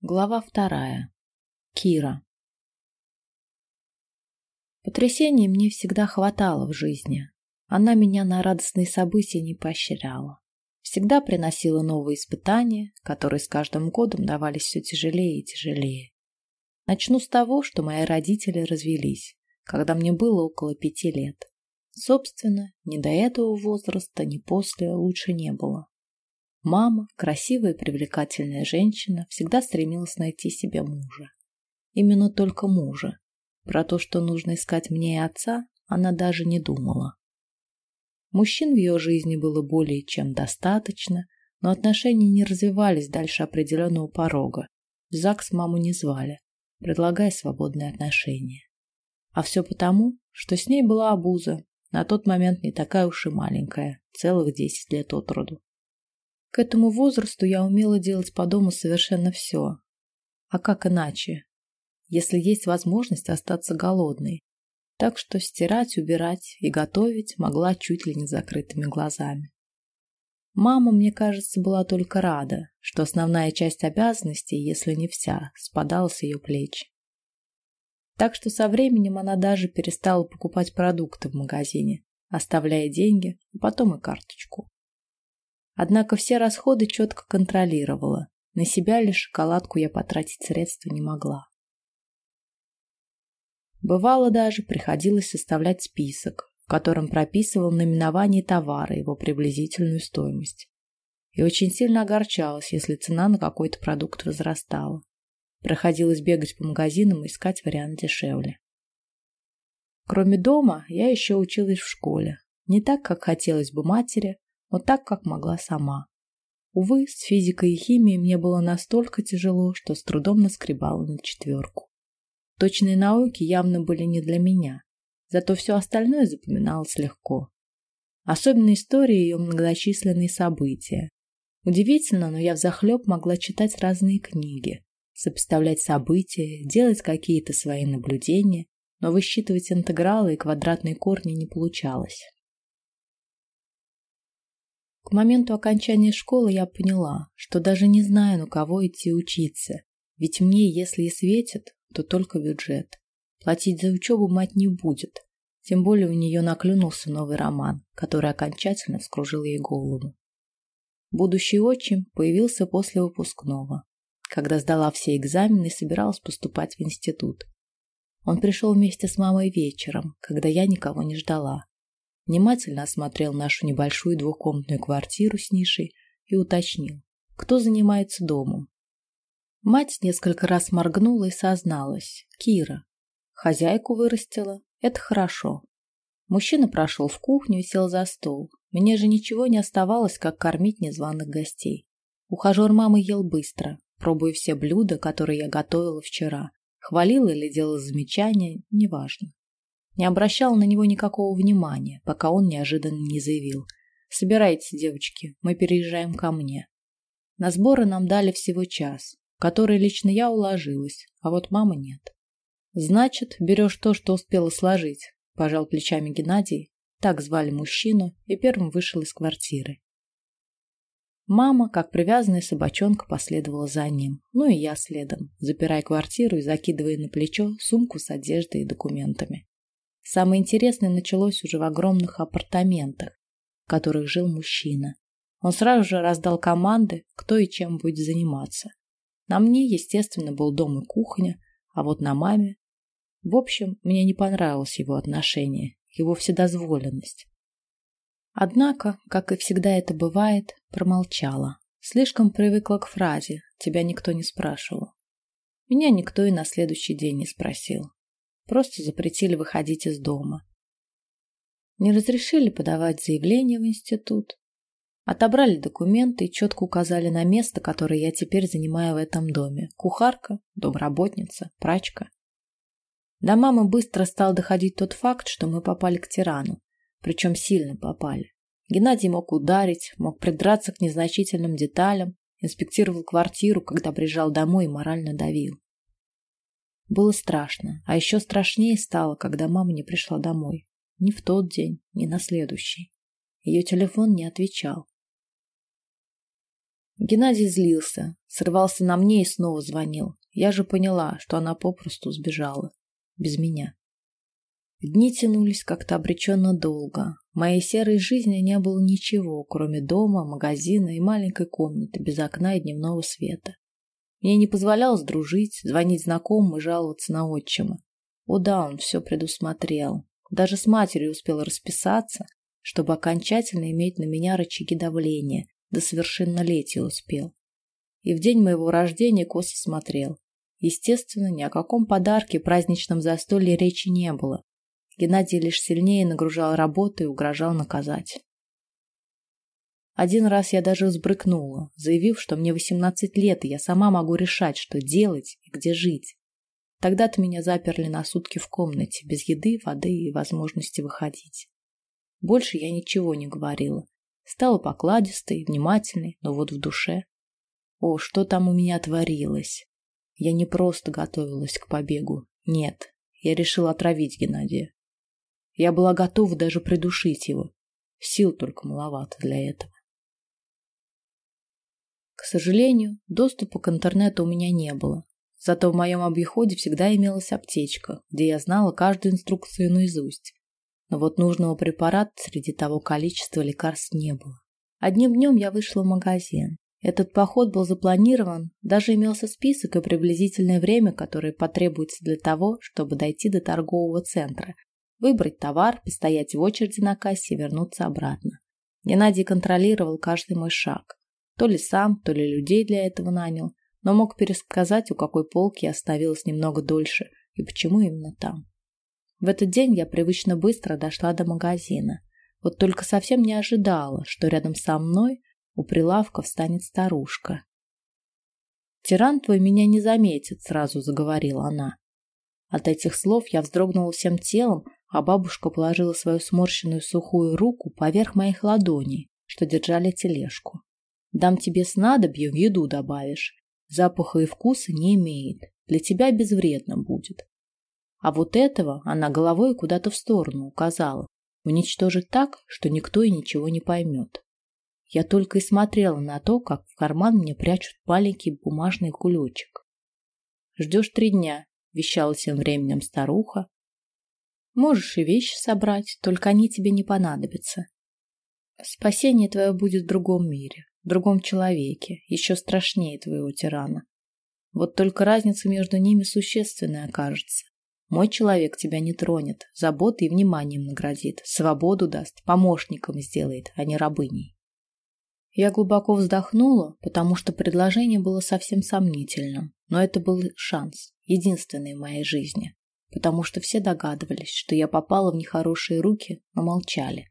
Глава вторая. Кира. Потрясений мне всегда хватало в жизни. Она меня на радостные события не поощряла. Всегда приносила новые испытания, которые с каждым годом давались все тяжелее и тяжелее. Начну с того, что мои родители развелись, когда мне было около пяти лет. Собственно, ни до этого возраста, ни после лучше не было. Мама, красивая и привлекательная женщина, всегда стремилась найти себе мужа. Именно только мужа. Про то, что нужно искать мне и отца, она даже не думала. Мужчин в ее жизни было более чем достаточно, но отношения не развивались дальше определенного порога. В ЗАГС маму не звали, предлагая свободные отношения. А все потому, что с ней была обуза, на тот момент не такая уж и маленькая, целых десять лет от роду. К этому возрасту я умела делать по дому совершенно все. А как иначе, если есть возможность остаться голодной? Так что стирать, убирать и готовить могла чуть ли не закрытыми глазами. Мама, мне кажется, была только рада, что основная часть обязанностей, если не вся, спадала с ее плеч. Так что со временем она даже перестала покупать продукты в магазине, оставляя деньги, а потом и карточку. Однако все расходы четко контролировала. На себя лишь шоколадку я потратить средства не могла. Бывало даже, приходилось составлять список, в котором прописывал наименование товара его приблизительную стоимость. И очень сильно огорчалась, если цена на какой-то продукт возрастала. Приходилось бегать по магазинам и искать вариант дешевле. Кроме дома, я еще училась в школе. Не так, как хотелось бы матери, но так, как могла сама. Увы, с физикой и химией мне было настолько тяжело, что с трудом наскребала на четверку. Точные науки явно были не для меня, зато все остальное запоминалось легко. Особенно истории и ее многочисленные события. Удивительно, но я взахлеб могла читать разные книги, сопоставлять события, делать какие-то свои наблюдения, но высчитывать интегралы и квадратные корни не получалось. К моменту окончания школы я поняла, что даже не знаю, на кого идти учиться. Ведь мне, если и светит, то только бюджет. Платить за учебу мать не будет. Тем более у нее наклюнулся новый роман, который окончательно вскружил ей голову. Будущий отчим появился после выпускного, когда сдала все экзамены и собиралась поступать в институт. Он пришел вместе с мамой вечером, когда я никого не ждала внимательно осмотрел нашу небольшую двухкомнатную квартиру с нишей и уточнил, кто занимается домом. Мать несколько раз моргнула и созналась. Кира. Хозяйку вырастила. Это хорошо. Мужчина прошел в кухню и сел за стол. Мне же ничего не оставалось, как кормить незваных гостей. Ухажер мамы ел быстро, пробуя все блюда, которые я готовила вчера. Хвалила или делала замечания, неважно не обращал на него никакого внимания, пока он неожиданно не заявил. «Собирайтесь, девочки, мы переезжаем ко мне». На сборы нам дали всего час, в который лично я уложилась, а вот мама нет. «Значит, берешь то, что успела сложить», – пожал плечами Геннадий, так звали мужчину, и первым вышел из квартиры. Мама, как привязанная собачонка, последовала за ним, ну и я следом, запирая квартиру и закидывая на плечо сумку с одеждой и документами. Самое интересное началось уже в огромных апартаментах, в которых жил мужчина. Он сразу же раздал команды, кто и чем будет заниматься. На мне, естественно, был дом и кухня, а вот на маме... В общем, мне не понравилось его отношение, его вседозволенность. Однако, как и всегда это бывает, промолчала. Слишком привыкла к фразе «тебя никто не спрашивал». Меня никто и на следующий день не спросил. Просто запретили выходить из дома. Не разрешили подавать заявление в институт. Отобрали документы и четко указали на место, которое я теперь занимаю в этом доме. Кухарка, домработница, прачка. До мамы быстро стал доходить тот факт, что мы попали к тирану. Причем сильно попали. Геннадий мог ударить, мог придраться к незначительным деталям, инспектировал квартиру, когда приезжал домой и морально давил. Было страшно, а еще страшнее стало, когда мама не пришла домой. Ни в тот день, ни на следующий. Ее телефон не отвечал. Геннадий злился, срывался на мне и снова звонил. Я же поняла, что она попросту сбежала. Без меня. Дни тянулись как-то обреченно долго. В моей серой жизни не было ничего, кроме дома, магазина и маленькой комнаты без окна и дневного света. Мне не позволялось дружить, звонить знакомым и жаловаться на отчима. О да, он все предусмотрел. Даже с матерью успел расписаться, чтобы окончательно иметь на меня рычаги давления, до совершеннолетия успел. И в день моего рождения косо смотрел. Естественно, ни о каком подарке, праздничном застолье речи не было. Геннадий лишь сильнее нагружал работу и угрожал наказать. Один раз я даже взбрыкнула, заявив, что мне 18 лет, и я сама могу решать, что делать и где жить. Тогда-то меня заперли на сутки в комнате, без еды, воды и возможности выходить. Больше я ничего не говорила. Стала покладистой, внимательной, но вот в душе. О, что там у меня творилось! Я не просто готовилась к побегу. Нет, я решила отравить Геннадия. Я была готова даже придушить его. Сил только маловато для этого. К сожалению, доступа к интернету у меня не было. Зато в моем обиходе всегда имелась аптечка, где я знала каждую инструкцию наизусть. Но вот нужного препарата среди того количества лекарств не было. Одним днем я вышла в магазин. Этот поход был запланирован, даже имелся список и приблизительное время, которое потребуется для того, чтобы дойти до торгового центра, выбрать товар, постоять в очереди на кассе и вернуться обратно. Геннадий контролировал каждый мой шаг. То ли сам, то ли людей для этого нанял, но мог пересказать, у какой полки я немного дольше и почему именно там. В этот день я привычно быстро дошла до магазина. Вот только совсем не ожидала, что рядом со мной у прилавка встанет старушка. «Тиран твой меня не заметит», — сразу заговорила она. От этих слов я вздрогнула всем телом, а бабушка положила свою сморщенную сухую руку поверх моих ладоней, что держали тележку. «Дам тебе снадобье, в еду добавишь. Запаха и вкуса не имеет. Для тебя безвредно будет. А вот этого она головой куда-то в сторону указала. Уничтожить так, что никто и ничего не поймет. Я только и смотрела на то, как в карман мне прячут маленький бумажный кулечек. «Ждешь три дня», — вещала тем временем старуха. «Можешь и вещи собрать, только они тебе не понадобятся. Спасение твое будет в другом мире, другом человеке, еще страшнее твоего тирана. Вот только разница между ними существенная окажется. Мой человек тебя не тронет, заботой и вниманием наградит, свободу даст, помощником сделает, а не рабыней. Я глубоко вздохнула, потому что предложение было совсем сомнительным, но это был шанс, единственный в моей жизни, потому что все догадывались, что я попала в нехорошие руки, но молчали.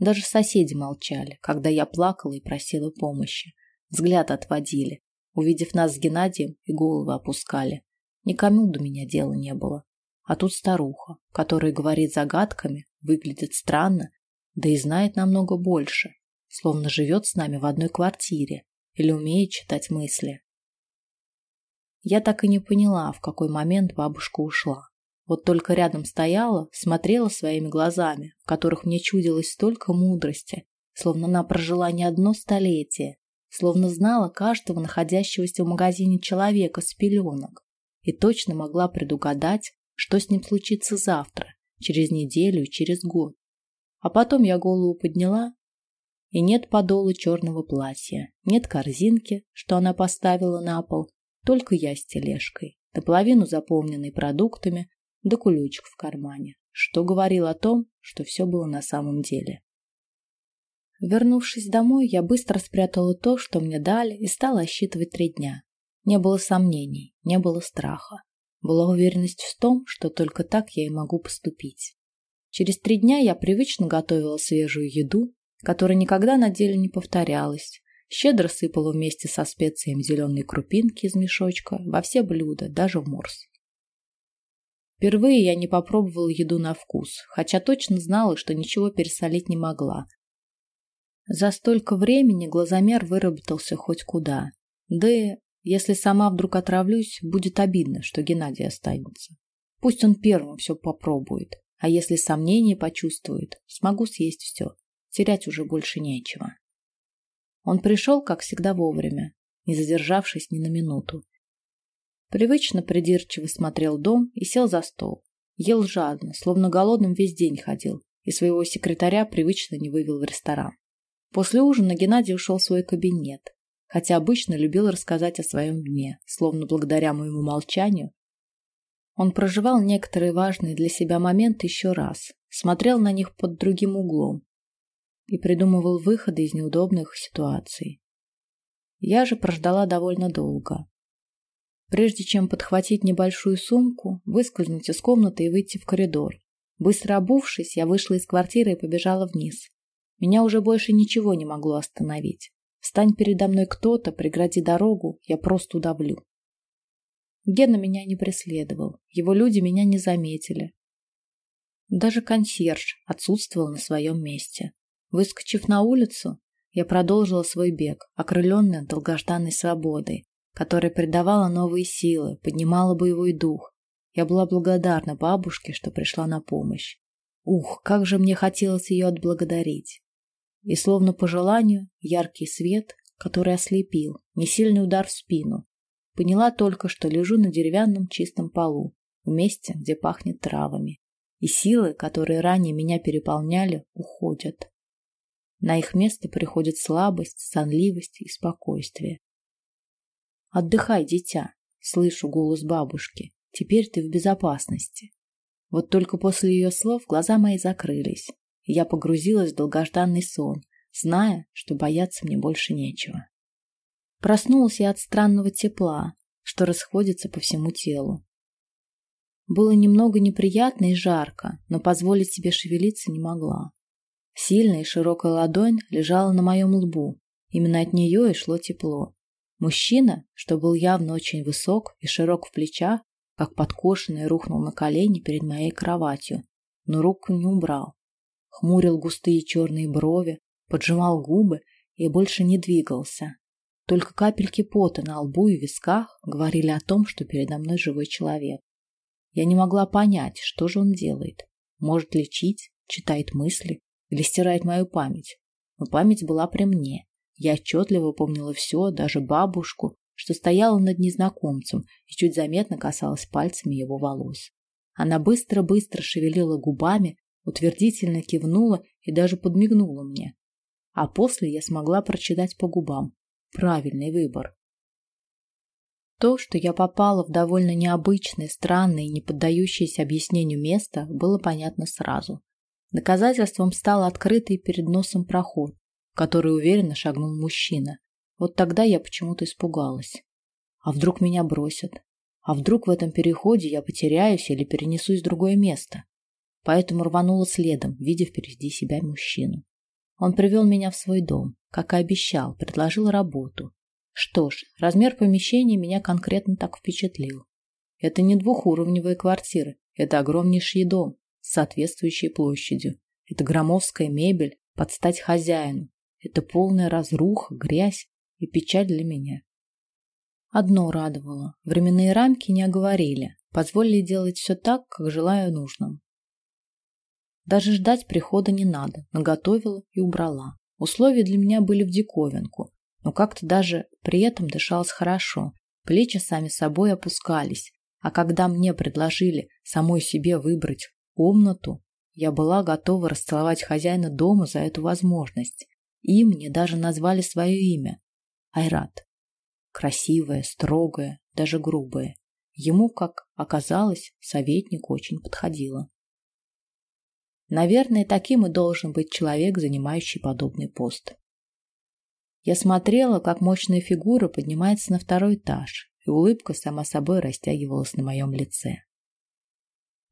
Даже соседи молчали, когда я плакала и просила помощи. Взгляд отводили, увидев нас с Геннадием, и головы опускали. Никому до меня дела не было. А тут старуха, которая говорит загадками, выглядит странно, да и знает намного больше, словно живет с нами в одной квартире или умеет читать мысли. Я так и не поняла, в какой момент бабушка ушла. Вот только рядом стояла, смотрела своими глазами, в которых мне чудилось столько мудрости, словно она прожила не одно столетие, словно знала каждого находящегося в магазине человека с пеленок и точно могла предугадать, что с ним случится завтра, через неделю и через год. А потом я голову подняла, и нет подола черного платья, нет корзинки, что она поставила на пол, только я с тележкой, наполовину заполненной продуктами, да кулечек в кармане, что говорил о том, что все было на самом деле. Вернувшись домой, я быстро спрятала то, что мне дали, и стала отсчитывать три дня. Не было сомнений, не было страха. Была уверенность в том, что только так я и могу поступить. Через три дня я привычно готовила свежую еду, которая никогда на деле не повторялась, щедро сыпала вместе со специями зеленые крупинки из мешочка во все блюда, даже в морс. Впервые я не попробовала еду на вкус, хотя точно знала, что ничего пересолить не могла. За столько времени глазомер выработался хоть куда. Да и если сама вдруг отравлюсь, будет обидно, что Геннадий останется. Пусть он первым все попробует, а если сомнение почувствует, смогу съесть все. Терять уже больше нечего. Он пришел, как всегда, вовремя, не задержавшись ни на минуту. Привычно придирчиво смотрел дом и сел за стол. Ел жадно, словно голодным весь день ходил, и своего секретаря привычно не вывел в ресторан. После ужина Геннадий ушел в свой кабинет, хотя обычно любил рассказать о своем дне, словно благодаря моему молчанию он проживал некоторые важные для себя моменты еще раз, смотрел на них под другим углом и придумывал выходы из неудобных ситуаций. Я же прождала довольно долго. Прежде чем подхватить небольшую сумку, выскользнуть из комнаты и выйти в коридор. Быстро обувшись, я вышла из квартиры и побежала вниз. Меня уже больше ничего не могло остановить. Встань передо мной кто-то, прегради дорогу, я просто удавлю. Гена меня не преследовал, его люди меня не заметили. Даже консьерж отсутствовал на своем месте. Выскочив на улицу, я продолжила свой бег, окрыленная долгожданной свободой, которая придавала новые силы, поднимала боевой дух. Я была благодарна бабушке, что пришла на помощь. Ух, как же мне хотелось ее отблагодарить. И словно по желанию, яркий свет, который ослепил, несильный удар в спину, Поняла только, что лежу на деревянном чистом полу, в месте, где пахнет травами. И силы, которые ранее меня переполняли, уходят. На их место приходит слабость, сонливость и спокойствие. «Отдыхай, дитя!» — слышу голос бабушки. «Теперь ты в безопасности». Вот только после ее слов глаза мои закрылись, и я погрузилась в долгожданный сон, зная, что бояться мне больше нечего. Проснулась я от странного тепла, что расходится по всему телу. Было немного неприятно и жарко, но позволить себе шевелиться не могла. Сильная и широкая ладонь лежала на моем лбу. Именно от нее и шло тепло. Мужчина, что был явно очень высок и широк в плечах, как подкошенный, рухнул на колени перед моей кроватью, но руку не убрал. Хмурил густые черные брови, поджимал губы и больше не двигался, только капельки пота на лбу и висках говорили о том, что передо мной живой человек. Я не могла понять, что же он делает. Может лечить, читает мысли или стирает мою память. Но память была при мне. Я отчетливо помнила все, даже бабушку, что стояла над незнакомцем и чуть заметно касалась пальцами его волос. Она быстро-быстро шевелила губами, утвердительно кивнула и даже подмигнула мне. А после я смогла прочитать по губам правильный выбор. То, что я попала в довольно необычное, странное и не поддающееся объяснению место, было понятно сразу. Доказательством стал открытый перед носом проход, который уверенно шагнул мужчина. Вот тогда я почему-то испугалась. А вдруг меня бросят? А вдруг в этом переходе я потеряюсь или перенесусь в другое место? Поэтому рванула следом, видя впереди себя мужчину. Он привел меня в свой дом, как и обещал, предложил работу. Что ж, размер помещения меня конкретно так впечатлил. Это не двухуровневая квартира, это огромнейший дом с соответствующей площадью. Это громоздкая мебель под стать хозяину. Это полная разруха, грязь и печаль для меня. Одно радовало. Временные рамки не оговорили, позволили делать все так, как желаю нужным. Даже ждать прихода не надо, наготовила и убрала. Условия для меня были в диковинку, но как-то даже при этом дышалось хорошо. Плечи сами собой опускались, а когда мне предложили самой себе выбрать комнату, я была готова расцеловать хозяина дома за эту возможность. И мне даже назвали свое имя – Айрат. Красивое, строгое, даже грубое. Ему, как оказалось, советник очень подходило. Наверное, таким и должен быть человек, занимающий подобный пост. Я смотрела, как мощная фигура поднимается на второй этаж, и улыбка сама собой растягивалась на моем лице.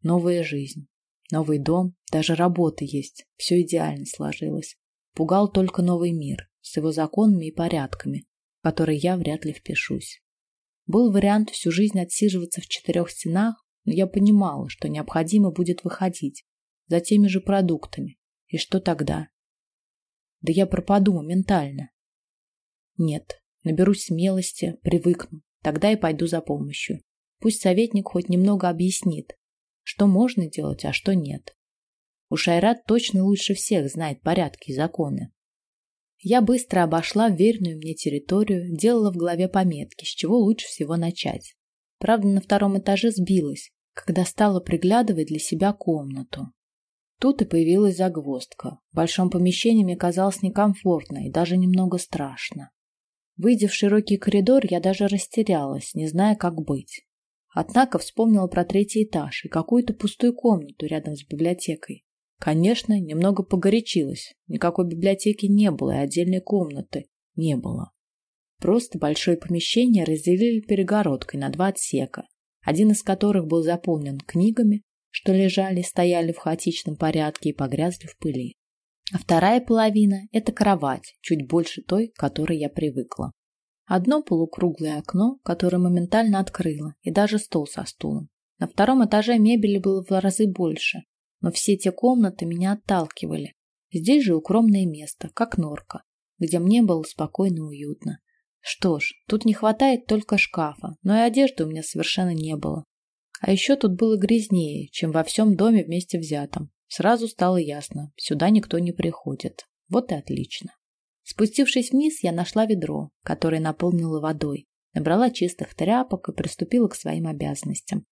Новая жизнь, новый дом, даже работа есть, все идеально сложилось. Пугал только новый мир с его законами и порядками, в которые я вряд ли впишусь. Был вариант всю жизнь отсиживаться в четырех стенах, но я понимала, что необходимо будет выходить, за теми же продуктами. И что тогда? Да я пропаду моментально. Нет, наберусь смелости, привыкну. Тогда и пойду за помощью. Пусть советник хоть немного объяснит, что можно делать, а что нет. У Шайрат точно лучше всех знает порядки и законы. Я быстро обошла верную мне территорию, делала в голове пометки, с чего лучше всего начать. Правда, на втором этаже сбилась, когда стала приглядывать для себя комнату. Тут и появилась загвоздка. В большом помещении мне казалось некомфортно и даже немного страшно. Выйдя в широкий коридор, я даже растерялась, не зная, как быть. Однако вспомнила про третий этаж и какую-то пустую комнату рядом с библиотекой. Конечно, немного погорячилась. Никакой библиотеки не было и отдельной комнаты не было. Просто большое помещение разделили перегородкой на два отсека, один из которых был заполнен книгами, что лежали, стояли в хаотичном порядке и погрязли в пыли. А вторая половина – это кровать, чуть больше той, к которой я привыкла. Одно полукруглое окно, которое моментально открыло, и даже стол со стулом. На втором этаже мебели было в разы больше, но все те комнаты меня отталкивали. Здесь же укромное место, как норка, где мне было спокойно и уютно. Что ж, тут не хватает только шкафа, но и одежды у меня совершенно не было. А еще тут было грязнее, чем во всем доме вместе взятом. Сразу стало ясно, сюда никто не приходит. Вот и отлично. Спустившись вниз, я нашла ведро, которое наполнила водой, набрала чистых тряпок и приступила к своим обязанностям.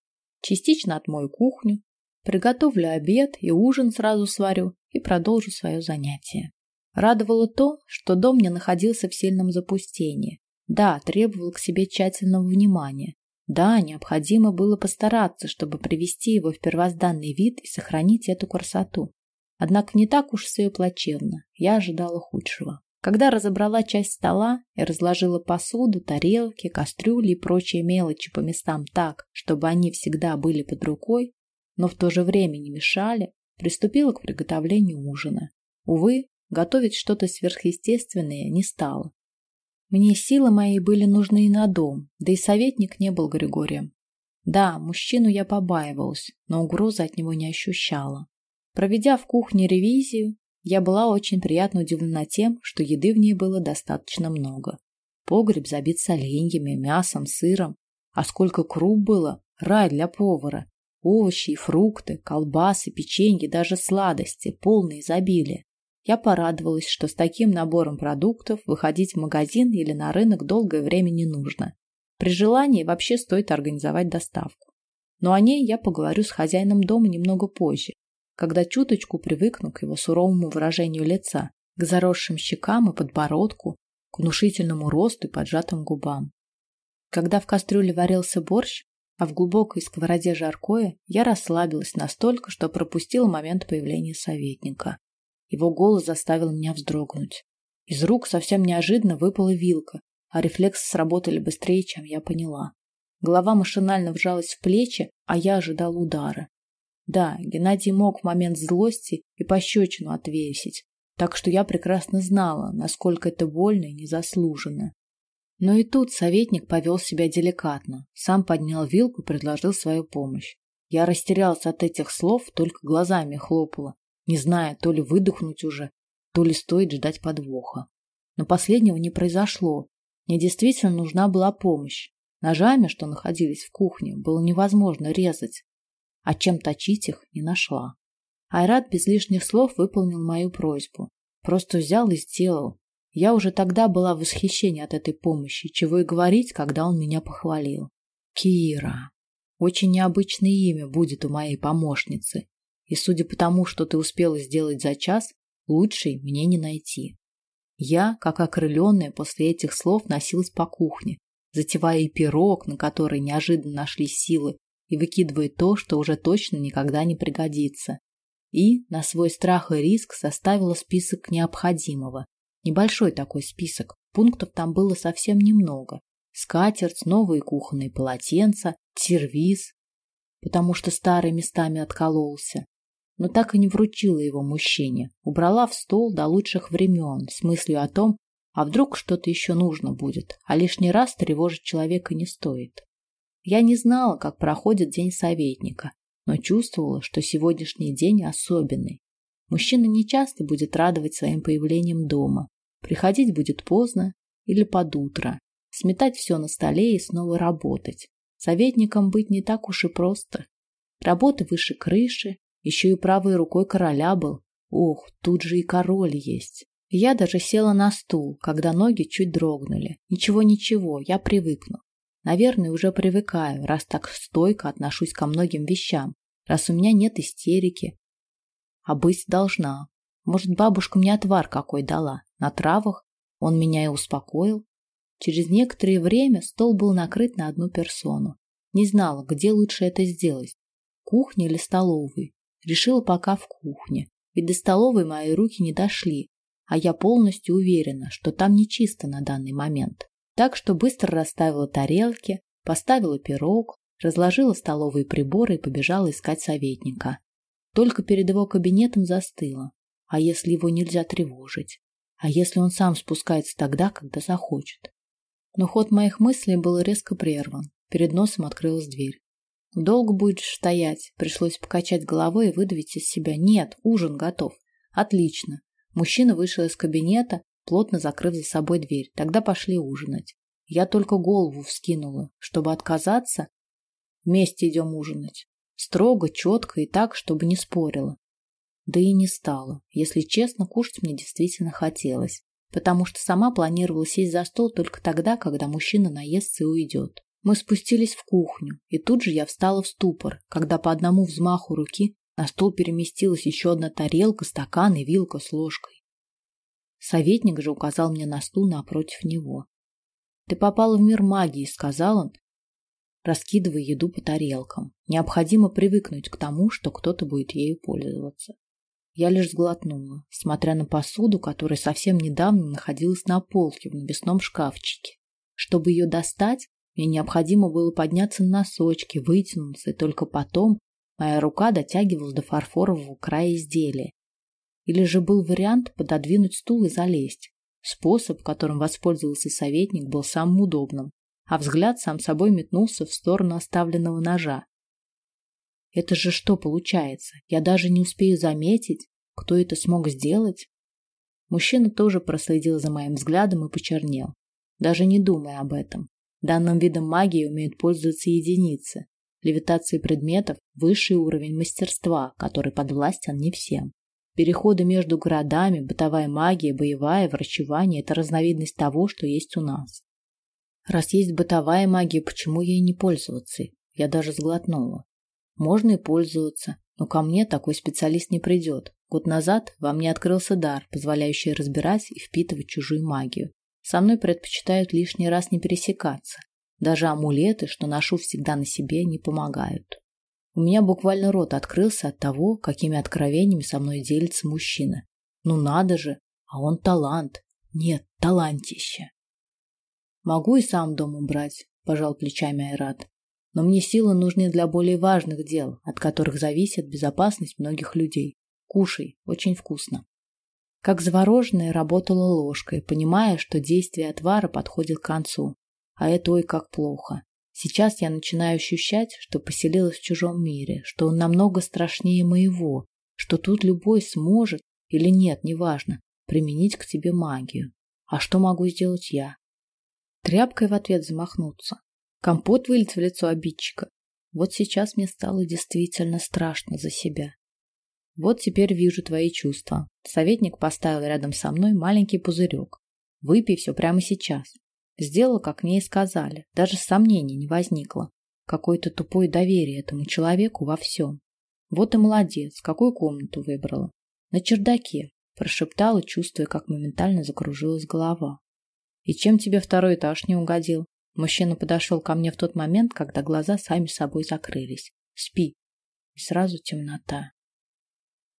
Частично отмою кухню, Приготовлю обед и ужин сразу сварю и продолжу свое занятие. Радовало то, что дом не находился в сильном запустении. Да, требовал к себе тщательного внимания. Да, необходимо было постараться, чтобы привести его в первозданный вид и сохранить эту красоту. Однако не так уж все и плачевно. Я ожидала худшего. Когда разобрала часть стола и разложила посуду, тарелки, кастрюли и прочие мелочи по местам так, чтобы они всегда были под рукой, но в то же время не мешали, приступила к приготовлению ужина. Увы, готовить что-то сверхъестественное не стало. Мне силы мои были нужны и на дом, да и советник не был Григорием. Да, мужчину я побаивалась, но угрозы от него не ощущала. Проведя в кухне ревизию, я была очень приятно удивлена тем, что еды в ней было достаточно много. Погреб забит соленьями, мясом, сыром. А сколько круп было! Рай для повара! Овощи и фрукты, колбасы, печенье, даже сладости, полное изобилие. Я порадовалась, что с таким набором продуктов выходить в магазин или на рынок долгое время не нужно. При желании вообще стоит организовать доставку. Но о ней я поговорю с хозяином дома немного позже, когда чуточку привыкну к его суровому выражению лица, к заросшим щекам и подбородку, к внушительному росту и поджатым губам. Когда в кастрюле варился борщ, а в глубокой сковороде жаркое, я расслабилась настолько, что пропустила момент появления советника. Его голос заставил меня вздрогнуть. Из рук совсем неожиданно выпала вилка, а рефлексы сработали быстрее, чем я поняла. Голова машинально вжалась в плечи, а я ожидал удара. Да, Геннадий мог в момент злости и пощечину отвесить, так что я прекрасно знала, насколько это больно и незаслуженно. Но и тут советник повел себя деликатно, сам поднял вилку и предложил свою помощь. Я растерялся от этих слов, только глазами хлопала, не зная, то ли выдохнуть уже, то ли стоит ждать подвоха. Но последнего не произошло. Мне действительно нужна была помощь. Ножами, что находились в кухне, было невозможно резать, а чем точить их не нашла. Айрат без лишних слов выполнил мою просьбу. Просто взял и сделал, я уже тогда была в восхищении от этой помощи, чего и говорить, когда он меня похвалил. Кира. Очень необычное имя будет у моей помощницы. И судя по тому, что ты успела сделать за час, лучшей мне не найти. Я, как окрыленная, после этих слов носилась по кухне, затевая и пирог, на который неожиданно нашли силы, и выкидывая то, что уже точно никогда не пригодится. И, на свой страх и риск, составила список необходимого, Небольшой такой список. Пунктов там было совсем немного. Скатерть, новые кухонные полотенца, сервиз, потому что старый местами откололся. Но так и не вручила его мужчине. Убрала в стол до лучших времен с мыслью о том, а вдруг что-то еще нужно будет, а лишний раз тревожить человека не стоит. Я не знала, как проходит день советника, но чувствовала, что сегодняшний день особенный. Мужчина не часто будет радовать своим появлением дома, Приходить будет поздно или под утро, сметать все на столе и снова работать. Советником быть не так уж и просто. Работа выше крыши, еще и правой рукой короля был. Ох, тут же и король есть. Я даже села на стул, когда ноги чуть дрогнули. Ничего-ничего, я привыкну. Наверное, уже привыкаю, раз так стойко отношусь ко многим вещам, раз у меня нет истерики. А быть должна. Может, бабушка мне отвар какой дала, на травах? Он меня и успокоил. Через некоторое время стол был накрыт на одну персону. Не знала, где лучше это сделать. Кухня или столовой. Решила пока в кухне. Ведь до столовой мои руки не дошли, а я полностью уверена, что там не чисто на данный момент. Так что быстро расставила тарелки, поставила пирог, разложила столовые приборы и побежала искать советника. Только перед его кабинетом застыла. А если его нельзя тревожить? А если он сам спускается тогда, когда захочет? Но ход моих мыслей был резко прерван. Перед носом открылась дверь. Долго будешь стоять? Пришлось покачать головой и выдавить из себя. Нет, ужин готов. Отлично. Мужчина вышел из кабинета, плотно закрыв за собой дверь. Тогда пошли ужинать. Я только голову вскинула, чтобы отказаться. Вместе идем ужинать. Строго, четко и так, чтобы не спорила. Да и не стала. Если честно, кушать мне действительно хотелось, потому что сама планировала сесть за стол только тогда, когда мужчина наестся и уйдет. Мы спустились в кухню, и тут же я встала в ступор, когда по одному взмаху руки на стол переместилась еще одна тарелка, стакан и вилка с ложкой. Советник же указал мне на стул напротив него. «Ты попала в мир магии», — сказал он, раскидывая еду по тарелкам. «Необходимо привыкнуть к тому, что кто-то будет ею пользоваться». Я лишь сглотнула, смотря на посуду, которая совсем недавно находилась на полке в навесном шкафчике. Чтобы ее достать, мне необходимо было подняться на носочки, вытянуться, и только потом Моя рука дотягивалась до фарфорового края изделия. Или же был вариант пододвинуть стул и залезть. Способ, которым воспользовался советник, был самым удобным, а взгляд сам собой метнулся в сторону оставленного ножа. Это же что получается? Я даже не успею заметить, кто это смог сделать? Мужчина тоже проследил за моим взглядом и почернел, даже не думая об этом. Данным видом магии умеют пользоваться единицы, левитации предметов – высший уровень мастерства, который подвластен не всем. Переходы между городами, бытовая магия, боевая, врачевание – это разновидность того, что есть у нас. Раз есть бытовая магия, почему ей не пользоваться? Я даже сглотнула. Можно и пользоваться, но ко мне такой специалист не придет. Год назад во мне открылся дар, позволяющий разбирать и впитывать чужую магию. Со мной предпочитают лишний раз не пересекаться. Даже амулеты, что ношу всегда на себе, не помогают. У меня буквально рот открылся от того, какими откровениями со мной делится мужчина. Ну надо же, а он талант. Нет, талантище. Могу и сам дом убрать, пожал плечами Айрат. Но мне силы нужны для более важных дел, от которых зависит безопасность многих людей. Кушай, очень вкусно. Как завороженная работала ложкой, понимая, что действие отвара подходит к концу. А это ой как плохо. Сейчас я начинаю ощущать, что поселилась в чужом мире, что он намного страшнее моего, что тут любой сможет или нет, неважно, применить к тебе магию. А что могу сделать я? Тряпкой в ответ замахнуться. Компот вылить в лицо обидчика. Вот сейчас мне стало действительно страшно за себя. Вот теперь вижу твои чувства. Советник поставил рядом со мной маленький пузырек. Выпей все прямо сейчас. Сделала, как мне и сказали. Даже сомнений не возникло. Какое-то тупое доверие этому человеку во всем. Вот и молодец. Какую комнату выбрала? На чердаке. Прошептала, чувствуя, как моментально закружилась голова. И чем тебе второй этаж не угодил? Мужчина подошел ко мне в тот момент, когда глаза сами собой закрылись. Спи. И сразу темнота.